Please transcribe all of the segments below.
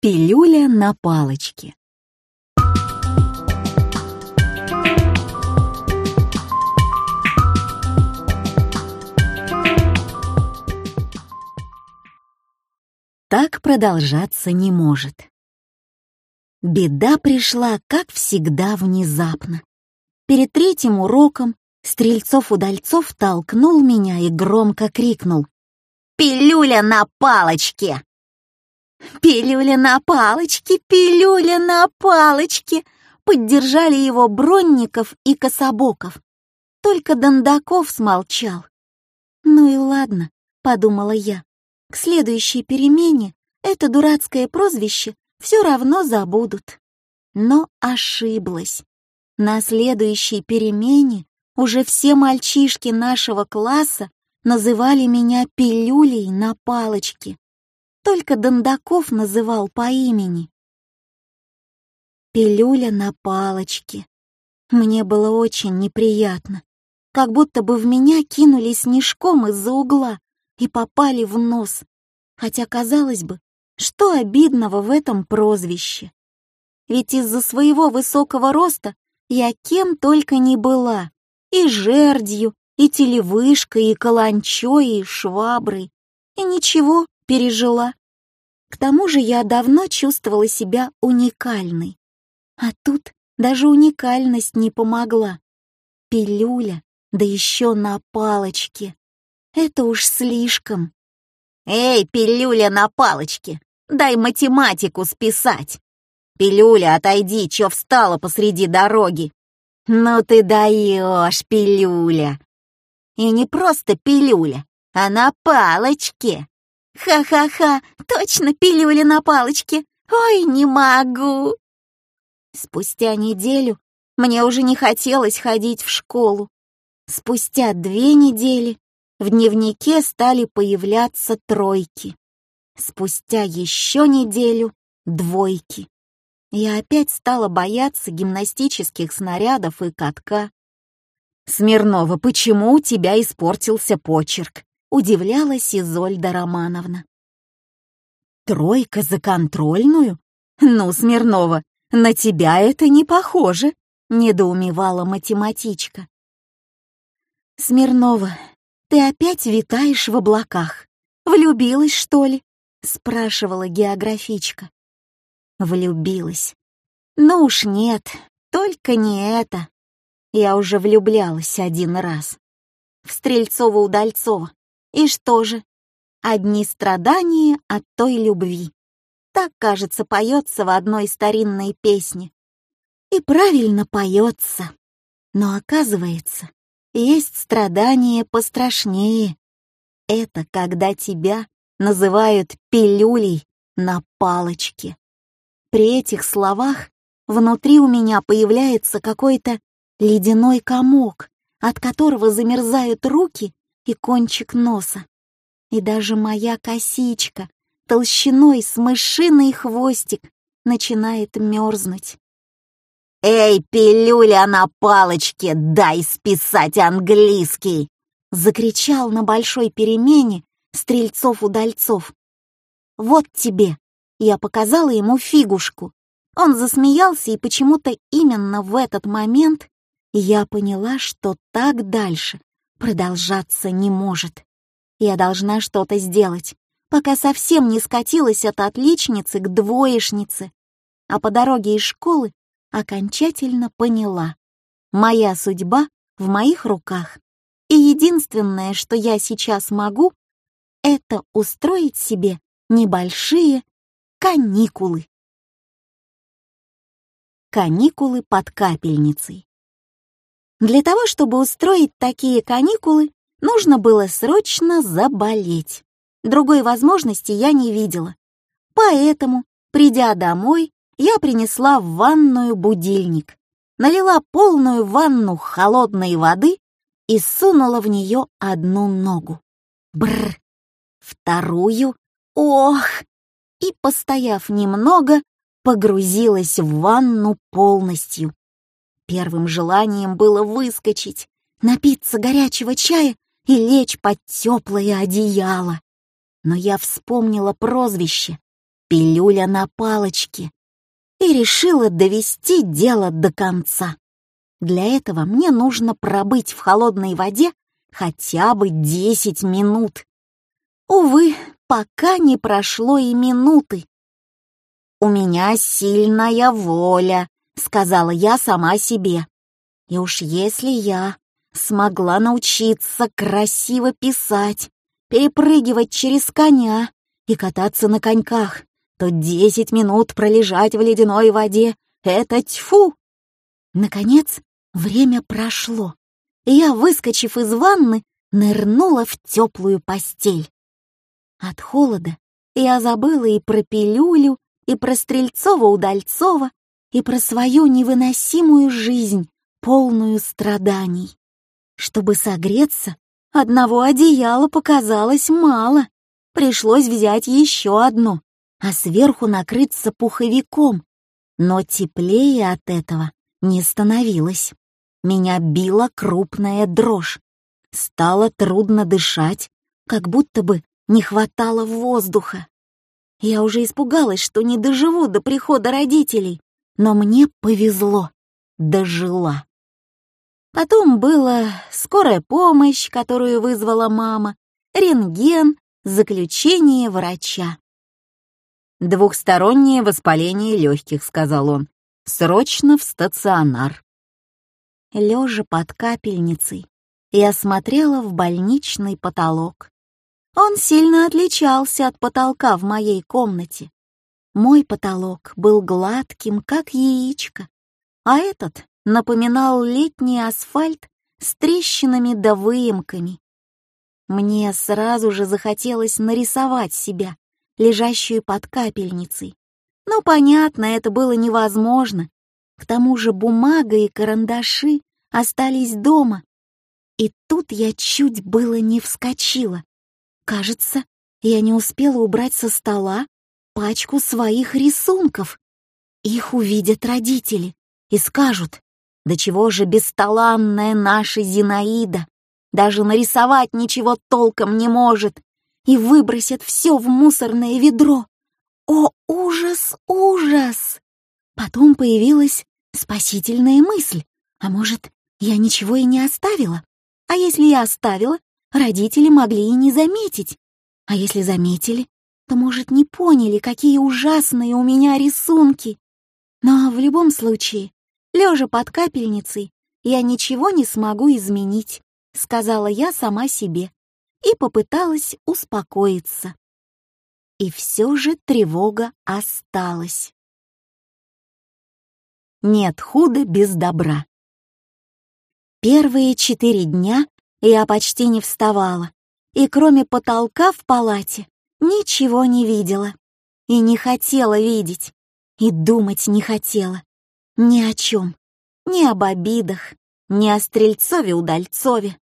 Пилюля на палочке. Так продолжаться не может. Беда пришла, как всегда, внезапно. Перед третьим уроком Стрельцов-удальцов толкнул меня и громко крикнул. «Пилюля на палочке!» «Пилюля на палочке! Пилюля на палочке!» Поддержали его Бронников и Кособоков. Только Дондаков смолчал. «Ну и ладно», — подумала я. «К следующей перемене это дурацкое прозвище все равно забудут». Но ошиблась. На следующей перемене уже все мальчишки нашего класса называли меня пилюлей на палочке. Только Дондаков называл по имени. Пилюля на палочке. Мне было очень неприятно. Как будто бы в меня кинули снежком из-за угла и попали в нос. Хотя, казалось бы, что обидного в этом прозвище? Ведь из-за своего высокого роста я кем только не была. И жердью, и телевышкой, и каланчой, и шваброй. И ничего, пережила. К тому же я давно чувствовала себя уникальной. А тут даже уникальность не помогла. Пилюля, да еще на палочке. Это уж слишком. «Эй, пилюля на палочке, дай математику списать!» «Пилюля, отойди, чё встала посреди дороги?» «Ну ты даешь, пилюля!» И не просто пилюля, а на палочке. Ха-ха-ха, точно пилюля на палочке. Ой, не могу. Спустя неделю мне уже не хотелось ходить в школу. Спустя две недели в дневнике стали появляться тройки. Спустя еще неделю — двойки. Я опять стала бояться гимнастических снарядов и катка. «Смирнова, почему у тебя испортился почерк?» — удивлялась Изольда Романовна. «Тройка за контрольную? Ну, Смирнова, на тебя это не похоже», — недоумевала математичка. «Смирнова, ты опять витаешь в облаках. Влюбилась, что ли?» — спрашивала географичка. Влюбилась. Ну уж нет, только не это. Я уже влюблялась один раз. В Стрельцова-Удальцова. И что же? Одни страдания от той любви. Так, кажется, поется в одной старинной песне. И правильно поется. Но оказывается, есть страдания пострашнее. Это когда тебя называют пилюлей на палочке. При этих словах внутри у меня появляется какой-то ледяной комок, от которого замерзают руки и кончик носа. И даже моя косичка, толщиной с мышиный хвостик, начинает мерзнуть. «Эй, пилюля на палочке, дай списать английский!» Закричал на большой перемене Стрельцов-Удальцов. «Вот тебе!» Я показала ему фигушку. Он засмеялся, и почему-то именно в этот момент я поняла, что так дальше продолжаться не может. Я должна что-то сделать, пока совсем не скатилась от отличницы к двоечнице. А по дороге из школы окончательно поняла. Моя судьба в моих руках. И единственное, что я сейчас могу, это устроить себе небольшие Каникулы. Каникулы под капельницей. Для того, чтобы устроить такие каникулы, нужно было срочно заболеть. Другой возможности я не видела. Поэтому, придя домой, я принесла в ванную будильник, налила полную ванну холодной воды и сунула в нее одну ногу. Бр. Вторую. Ох, и, постояв немного, погрузилась в ванну полностью. Первым желанием было выскочить, напиться горячего чая и лечь под теплое одеяло. Но я вспомнила прозвище пилюля на палочке и решила довести дело до конца. Для этого мне нужно пробыть в холодной воде хотя бы 10 минут. Увы, пока не прошло и минуты. «У меня сильная воля», — сказала я сама себе. И уж если я смогла научиться красиво писать, перепрыгивать через коня и кататься на коньках, то десять минут пролежать в ледяной воде — это тьфу! Наконец, время прошло, и я, выскочив из ванны, нырнула в теплую постель. От холода я забыла и про пилюлю, и про Стрельцова-Удальцова, и про свою невыносимую жизнь, полную страданий. Чтобы согреться, одного одеяла показалось мало. Пришлось взять еще одно, а сверху накрыться пуховиком. Но теплее от этого не становилось. Меня била крупная дрожь. Стало трудно дышать, как будто бы не хватало воздуха. Я уже испугалась, что не доживу до прихода родителей, но мне повезло, дожила. Потом была скорая помощь, которую вызвала мама, рентген, заключение врача. «Двухстороннее воспаление легких», — сказал он. «Срочно в стационар». Лежа под капельницей, я смотрела в больничный потолок. Он сильно отличался от потолка в моей комнате. Мой потолок был гладким, как яичко, а этот напоминал летний асфальт с трещинами да выемками. Мне сразу же захотелось нарисовать себя, лежащую под капельницей. Но, понятно, это было невозможно. К тому же бумага и карандаши остались дома. И тут я чуть было не вскочила. Кажется, я не успела убрать со стола пачку своих рисунков. Их увидят родители и скажут, да чего же бесталанная наша Зинаида, даже нарисовать ничего толком не может, и выбросят все в мусорное ведро. О, ужас, ужас! Потом появилась спасительная мысль. А может, я ничего и не оставила? А если я оставила, родители могли и не заметить. А если заметили, то, может, не поняли, какие ужасные у меня рисунки. Но в любом случае, Лежа под капельницей, я ничего не смогу изменить, сказала я сама себе и попыталась успокоиться. И все же тревога осталась. Нет худа без добра. Первые четыре дня я почти не вставала, и кроме потолка в палате ничего не видела. И не хотела видеть, и думать не хотела. Ни о чем. Ни об обидах, ни о Стрельцове-Удальцове,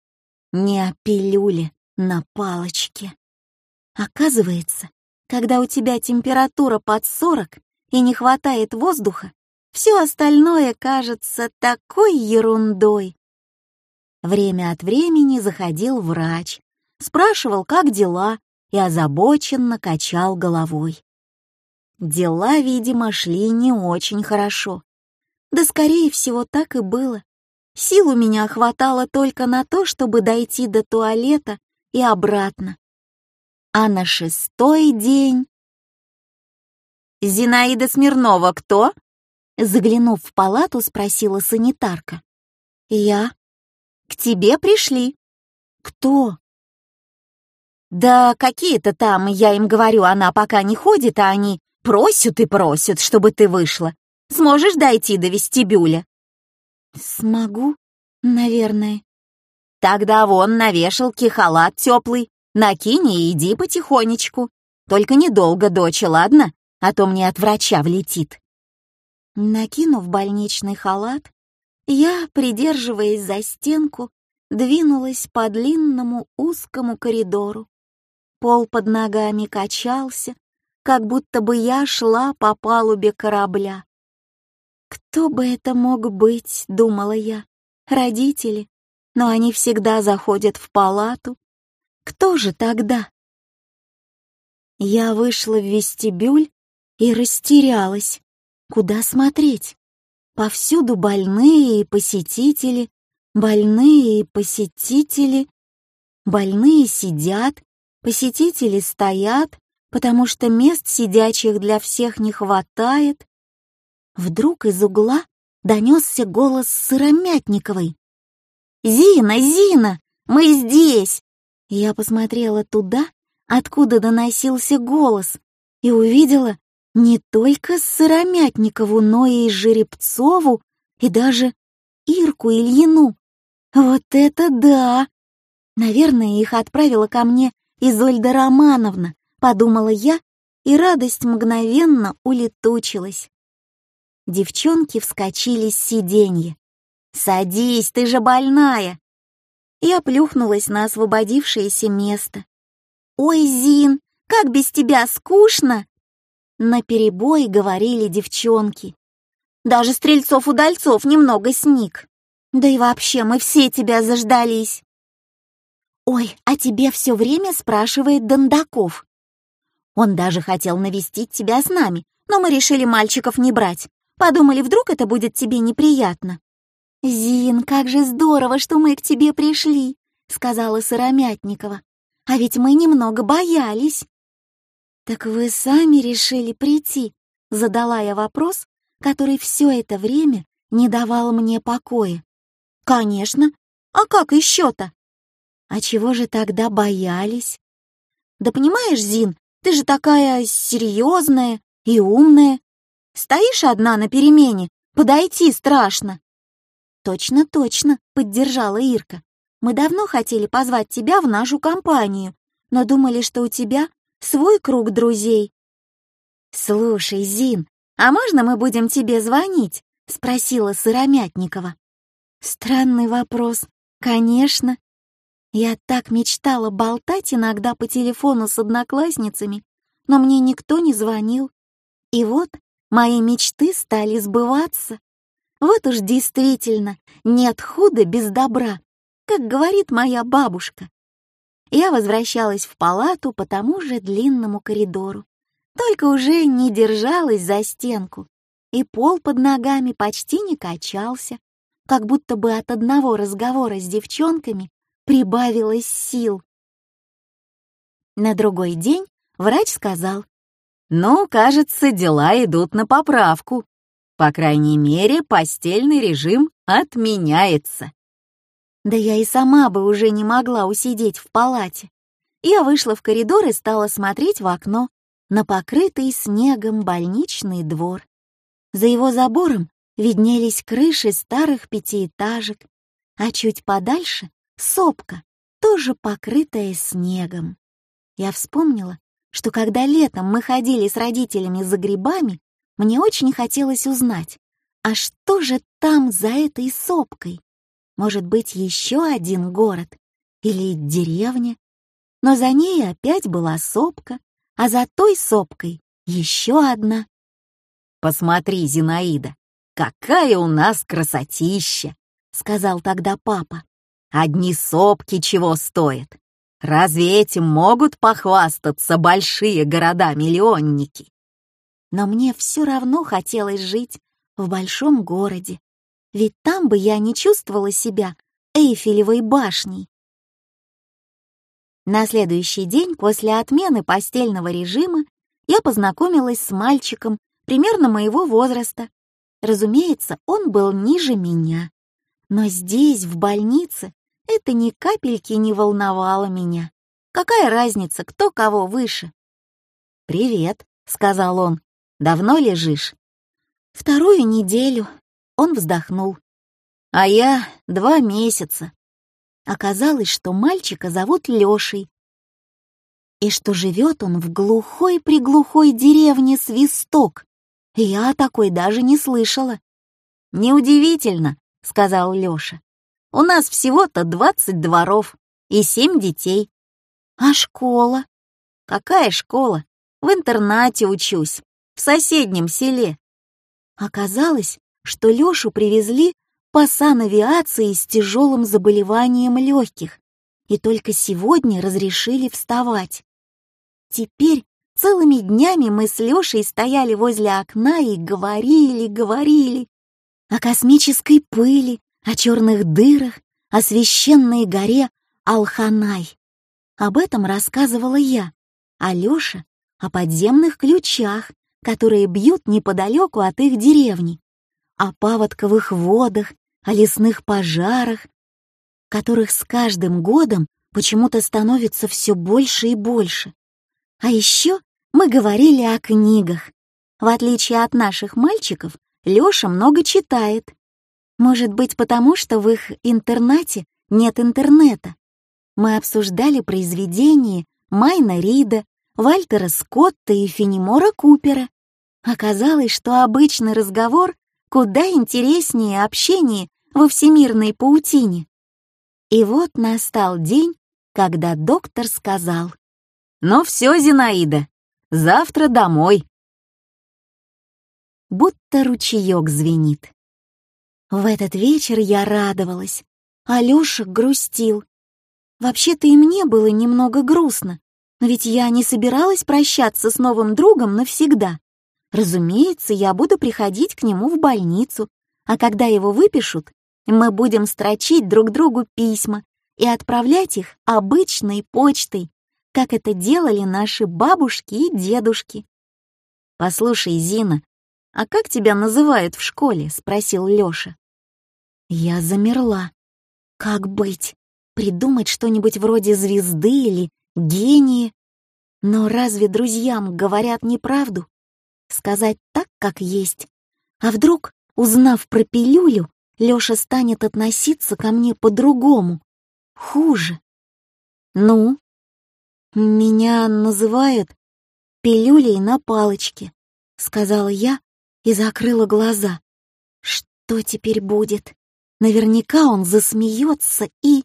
ни о пилюле на палочке. Оказывается, когда у тебя температура под 40 и не хватает воздуха, все остальное кажется такой ерундой. Время от времени заходил врач, спрашивал, как дела, и озабоченно качал головой. Дела, видимо, шли не очень хорошо. Да, скорее всего, так и было. Сил у меня хватало только на то, чтобы дойти до туалета и обратно. А на шестой день... «Зинаида Смирнова кто?» Заглянув в палату, спросила санитарка. «Я». «К тебе пришли». «Кто?» «Да какие-то там, я им говорю, она пока не ходит, а они просят и просят, чтобы ты вышла. Сможешь дойти до вестибюля?» «Смогу, наверное». «Тогда вон на вешалке халат теплый. Накинь и иди потихонечку. Только недолго, доча, ладно? А то мне от врача влетит». Накинув больничный халат, я, придерживаясь за стенку, двинулась по длинному узкому коридору. Пол под ногами качался, как будто бы я шла по палубе корабля. Кто бы это мог быть, думала я. Родители, но они всегда заходят в палату. Кто же тогда? Я вышла в вестибюль и растерялась. Куда смотреть? Повсюду больные и посетители, больные и посетители. Больные сидят, посетители стоят, потому что мест сидячих для всех не хватает. Вдруг из угла донесся голос Сыромятниковой. «Зина, Зина, мы здесь!» Я посмотрела туда, откуда доносился голос, и увидела не только Сыромятникову, но и Жеребцову, и даже Ирку Ильину. Вот это да! Наверное, их отправила ко мне Изольда Романовна, подумала я, и радость мгновенно улетучилась. Девчонки вскочили с сиденья. «Садись, ты же больная!» Я плюхнулась на освободившееся место. «Ой, Зин, как без тебя скучно!» На перебой говорили девчонки. Даже Стрельцов-Удальцов немного сник. Да и вообще, мы все тебя заждались. Ой, а тебе все время спрашивает Дондаков. Он даже хотел навестить тебя с нами, но мы решили мальчиков не брать. Подумали, вдруг это будет тебе неприятно. «Зин, как же здорово, что мы к тебе пришли», — сказала Сыромятникова. «А ведь мы немного боялись». «Так вы сами решили прийти?» — задала я вопрос, который все это время не давал мне покоя. «Конечно. А как еще-то?» «А чего же тогда боялись?» «Да понимаешь, Зин, ты же такая серьезная и умная. Стоишь одна на перемене, подойти страшно». «Точно, точно», — поддержала Ирка. «Мы давно хотели позвать тебя в нашу компанию, но думали, что у тебя свой круг друзей». «Слушай, Зин, а можно мы будем тебе звонить?» — спросила Сыромятникова. Странный вопрос. Конечно. Я так мечтала болтать иногда по телефону с одноклассницами, но мне никто не звонил. И вот мои мечты стали сбываться. Вот уж действительно нет худа без добра, как говорит моя бабушка. Я возвращалась в палату по тому же длинному коридору, только уже не держалась за стенку, и пол под ногами почти не качался, как будто бы от одного разговора с девчонками прибавилось сил. На другой день врач сказал, «Ну, кажется, дела идут на поправку. По крайней мере, постельный режим отменяется». Да я и сама бы уже не могла усидеть в палате. Я вышла в коридор и стала смотреть в окно на покрытый снегом больничный двор. За его забором виднелись крыши старых пятиэтажек, а чуть подальше — сопка, тоже покрытая снегом. Я вспомнила, что когда летом мы ходили с родителями за грибами, мне очень хотелось узнать, а что же там за этой сопкой? Может быть, еще один город или деревня? Но за ней опять была сопка, а за той сопкой еще одна. «Посмотри, Зинаида, какая у нас красотища!» — сказал тогда папа. «Одни сопки чего стоят? Разве этим могут похвастаться большие города-миллионники?» Но мне все равно хотелось жить в большом городе, ведь там бы я не чувствовала себя Эйфелевой башней. На следующий день после отмены постельного режима я познакомилась с мальчиком примерно моего возраста. Разумеется, он был ниже меня. Но здесь, в больнице, это ни капельки не волновало меня. Какая разница, кто кого выше? «Привет», — сказал он. «Давно лежишь?» «Вторую неделю», он вздохнул. А я два месяца. Оказалось, что мальчика зовут Лешей, и что живет он в глухой-приглухой деревне Свисток. Я такой даже не слышала. «Неудивительно», — сказал Лёша. «У нас всего-то двадцать дворов и семь детей. А школа? Какая школа? В интернате учусь, в соседнем селе». Оказалось, что Лёшу привезли по санавиации с тяжелым заболеванием легких и только сегодня разрешили вставать. Теперь Целыми днями мы с Лёшей стояли возле окна и говорили, говорили о космической пыли, о черных дырах, о священной горе Алханай. Об этом рассказывала я, а Лёша — о подземных ключах, которые бьют неподалеку от их деревни, о паводковых водах, о лесных пожарах, которых с каждым годом почему-то становится все больше и больше. А еще мы говорили о книгах. В отличие от наших мальчиков, Лёша много читает. Может быть, потому что в их интернате нет интернета. Мы обсуждали произведения Майна Рида, Вальтера Скотта и Фенемора Купера. Оказалось, что обычный разговор куда интереснее общения во всемирной паутине. И вот настал день, когда доктор сказал, «Ну все, Зинаида, завтра домой». Будто ручеек звенит. В этот вечер я радовалась, а Лёша грустил. Вообще-то и мне было немного грустно, но ведь я не собиралась прощаться с новым другом навсегда. Разумеется, я буду приходить к нему в больницу, а когда его выпишут, мы будем строчить друг другу письма и отправлять их обычной почтой, как это делали наши бабушки и дедушки. «Послушай, Зина, а как тебя называют в школе?» — спросил Лёша. Я замерла. Как быть? Придумать что-нибудь вроде звезды или гении? Но разве друзьям говорят неправду? Сказать так, как есть? А вдруг, узнав про пилюлю, Лёша станет относиться ко мне по-другому, хуже. Ну, меня называют пилюлей на палочке, сказала я и закрыла глаза. Что теперь будет? Наверняка он засмеется и...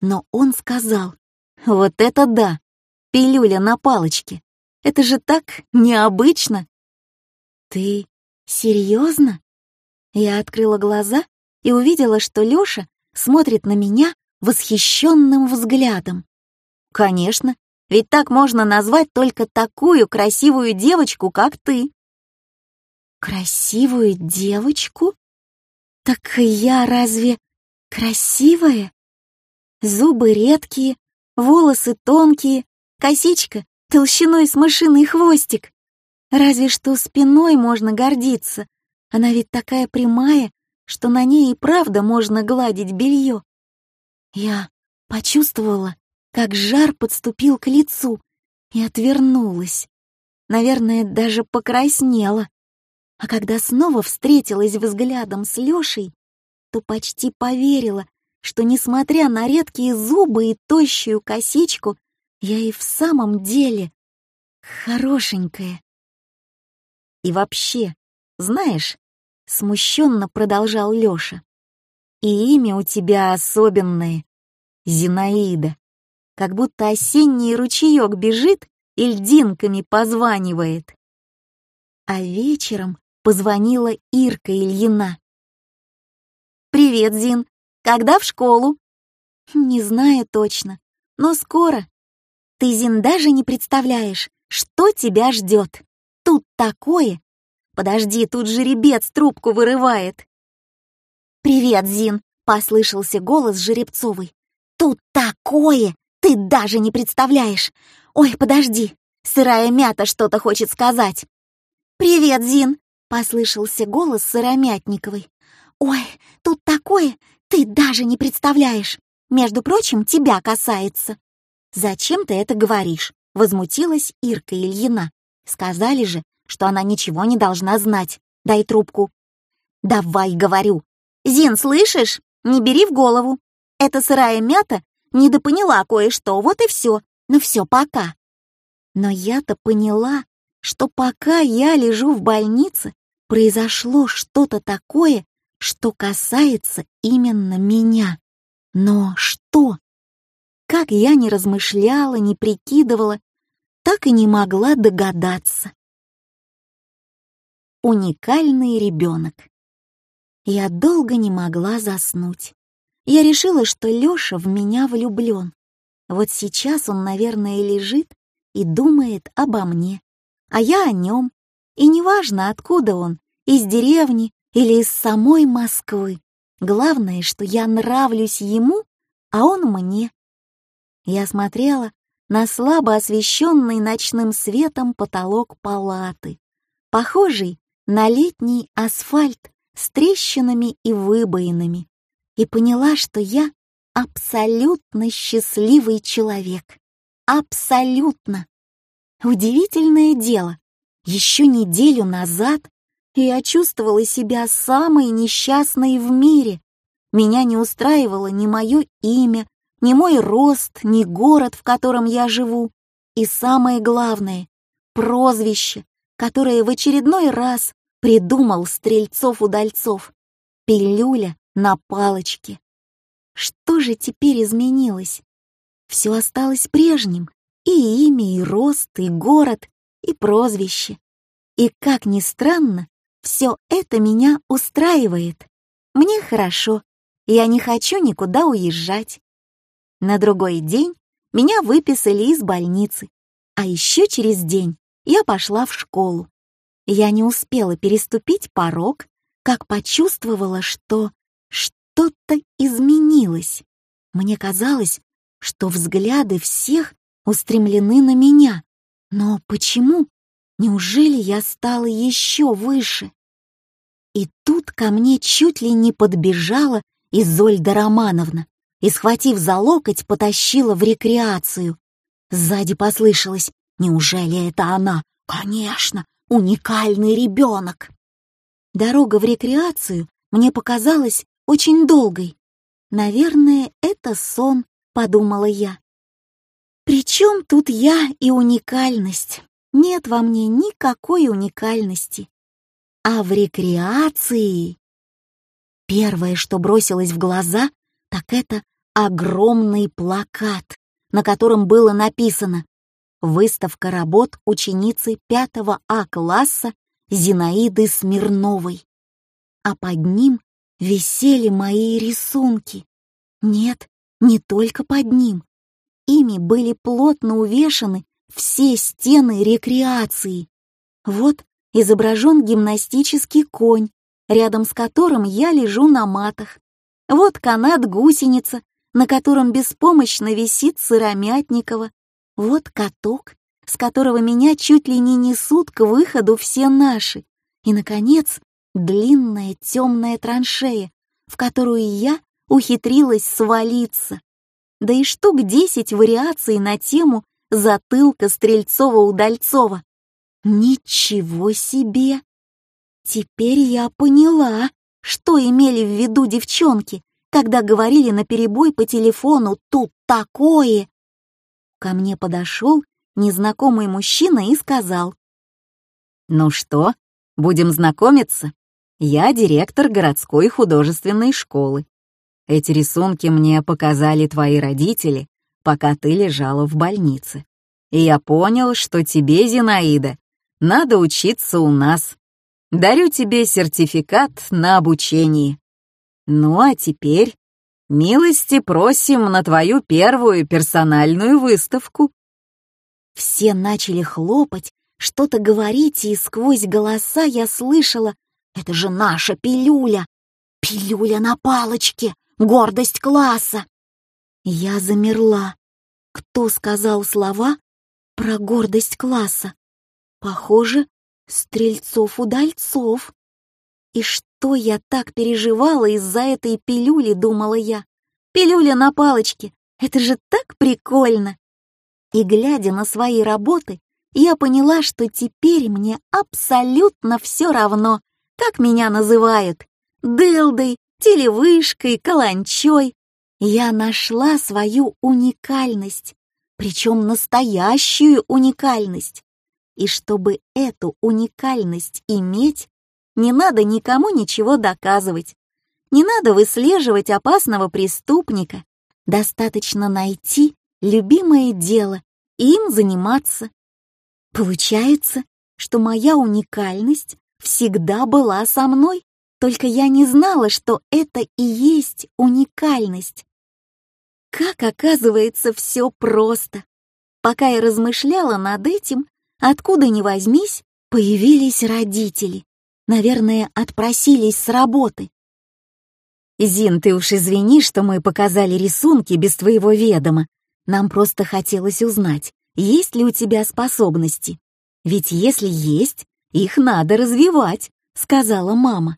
Но он сказал, вот это да, пилюля на палочке. Это же так необычно. Ты серьезно? Я открыла глаза и увидела, что Лёша смотрит на меня восхищенным взглядом. «Конечно, ведь так можно назвать только такую красивую девочку, как ты». «Красивую девочку? Так я разве красивая? Зубы редкие, волосы тонкие, косичка толщиной с мышиный хвостик. Разве что спиной можно гордиться. Она ведь такая прямая, что на ней и правда можно гладить белье. Я почувствовала, как жар подступил к лицу и отвернулась. Наверное, даже покраснела. А когда снова встретилась взглядом с Лешей, то почти поверила, что, несмотря на редкие зубы и тощую косичку, я и в самом деле хорошенькая. И вообще, знаешь, — смущенно продолжал Лёша. «И имя у тебя особенное — Зинаида. Как будто осенний ручеёк бежит и льдинками позванивает». А вечером позвонила Ирка Ильина. «Привет, Зин. Когда в школу?» «Не знаю точно, но скоро. Ты, Зин, даже не представляешь, что тебя ждет. Тут такое, Подожди, тут жеребец трубку вырывает. «Привет, Зин!» — послышался голос Жеребцовой. «Тут такое! Ты даже не представляешь! Ой, подожди! Сырая мята что-то хочет сказать!» «Привет, Зин!» — послышался голос Сыромятниковой. «Ой, тут такое! Ты даже не представляешь! Между прочим, тебя касается!» «Зачем ты это говоришь?» — возмутилась Ирка Ильина. «Сказали же, что она ничего не должна знать. Дай трубку. Давай, говорю. Зин, слышишь? Не бери в голову. Эта сырая мята недопоняла кое-что, вот и все. Ну все, пока. Но я-то поняла, что пока я лежу в больнице, произошло что-то такое, что касается именно меня. Но что? Как я не размышляла, не прикидывала, так и не могла догадаться уникальный ребенок. Я долго не могла заснуть. Я решила, что Лёша в меня влюблён. Вот сейчас он, наверное, лежит и думает обо мне, а я о нем. И неважно, откуда он, из деревни или из самой Москвы. Главное, что я нравлюсь ему, а он мне. Я смотрела на слабо освещенный ночным светом потолок палаты, похожий на летний асфальт с трещинами и выбоинами, и поняла, что я абсолютно счастливый человек. Абсолютно. Удивительное дело. Еще неделю назад я чувствовала себя самой несчастной в мире. Меня не устраивало ни мое имя, ни мой рост, ни город, в котором я живу. И самое главное — прозвище, которое в очередной раз придумал Стрельцов-Удальцов. Пилюля на палочке. Что же теперь изменилось? Все осталось прежним. И имя, и рост, и город, и прозвище. И, как ни странно, все это меня устраивает. Мне хорошо. Я не хочу никуда уезжать. На другой день меня выписали из больницы, а еще через день я пошла в школу. Я не успела переступить порог, как почувствовала, что что-то изменилось. Мне казалось, что взгляды всех устремлены на меня. Но почему? Неужели я стала еще выше? И тут ко мне чуть ли не подбежала Изольда Романовна и, схватив за локоть, потащила в рекреацию. Сзади послышалось «Неужели это она?» «Конечно, уникальный ребенок!» Дорога в рекреацию мне показалась очень долгой. «Наверное, это сон», — подумала я. Причем тут я и уникальность? Нет во мне никакой уникальности. А в рекреации... Первое, что бросилось в глаза, так это огромный плакат, на котором было написано «Выставка работ ученицы 5 А класса Зинаиды Смирновой». А под ним висели мои рисунки. Нет, не только под ним. Ими были плотно увешаны все стены рекреации. Вот изображен гимнастический конь, рядом с которым я лежу на матах. Вот канат-гусеница, на котором беспомощно висит Сыромятникова. Вот каток, с которого меня чуть ли не несут к выходу все наши. И, наконец, длинная темная траншея, в которую я ухитрилась свалиться да и штук десять вариаций на тему затылка Стрельцова-Удальцова. Ничего себе! Теперь я поняла, что имели в виду девчонки, когда говорили наперебой по телефону «тут такое». Ко мне подошел незнакомый мужчина и сказал. «Ну что, будем знакомиться? Я директор городской художественной школы. Эти рисунки мне показали твои родители, пока ты лежала в больнице. И я понял, что тебе, Зинаида, надо учиться у нас. Дарю тебе сертификат на обучение. Ну а теперь милости просим на твою первую персональную выставку. Все начали хлопать, что-то говорить, и сквозь голоса я слышала «Это же наша пилюля! Пилюля на палочке! гордость класса. Я замерла. Кто сказал слова про гордость класса? Похоже, Стрельцов-удальцов. И что я так переживала из-за этой пилюли, думала я. Пилюля на палочке, это же так прикольно. И глядя на свои работы, я поняла, что теперь мне абсолютно все равно, как меня называют. Дылдой, телевышкой, каланчой. Я нашла свою уникальность, причем настоящую уникальность. И чтобы эту уникальность иметь, не надо никому ничего доказывать. Не надо выслеживать опасного преступника. Достаточно найти любимое дело и им заниматься. Получается, что моя уникальность всегда была со мной. Только я не знала, что это и есть уникальность. Как оказывается, все просто. Пока я размышляла над этим, откуда ни возьмись, появились родители. Наверное, отпросились с работы. «Зин, ты уж извини, что мы показали рисунки без твоего ведома. Нам просто хотелось узнать, есть ли у тебя способности. Ведь если есть, их надо развивать», — сказала мама.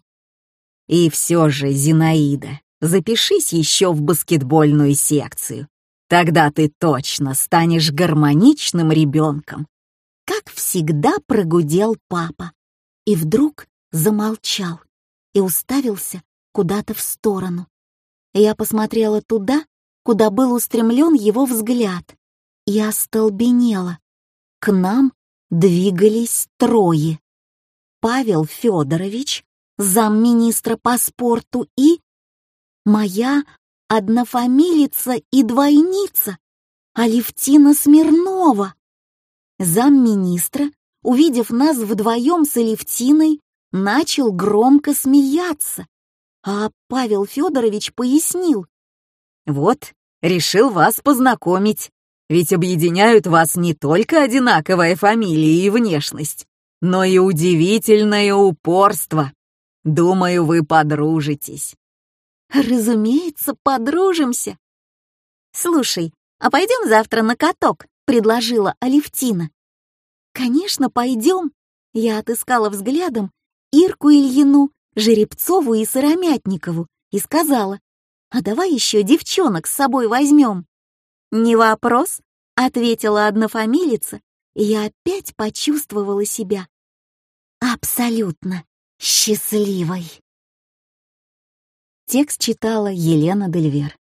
«И все же, Зинаида, запишись еще в баскетбольную секцию. Тогда ты точно станешь гармоничным ребенком. Как всегда прогудел папа. И вдруг замолчал и уставился куда-то в сторону. Я посмотрела туда, куда был устремлен его взгляд, и остолбенела. К нам двигались трое. Павел Федорович, замминистра по спорту и... Моя однофамилица и двойница, Алевтина Смирнова. Замминистра, увидев нас вдвоем с Алевтиной, начал громко смеяться, а Павел Федорович пояснил. «Вот, решил вас познакомить, ведь объединяют вас не только одинаковая фамилия и внешность, но и удивительное упорство. Думаю, вы подружитесь. Разумеется, подружимся. Слушай, а пойдем завтра на каток, предложила Алевтина. Конечно, пойдем. Я отыскала взглядом Ирку Ильину, Жеребцову и Сыромятникову и сказала, а давай еще девчонок с собой возьмем. Не вопрос, ответила однофамилица, и я опять почувствовала себя абсолютно счастливой. Текст читала Елена Дельвер.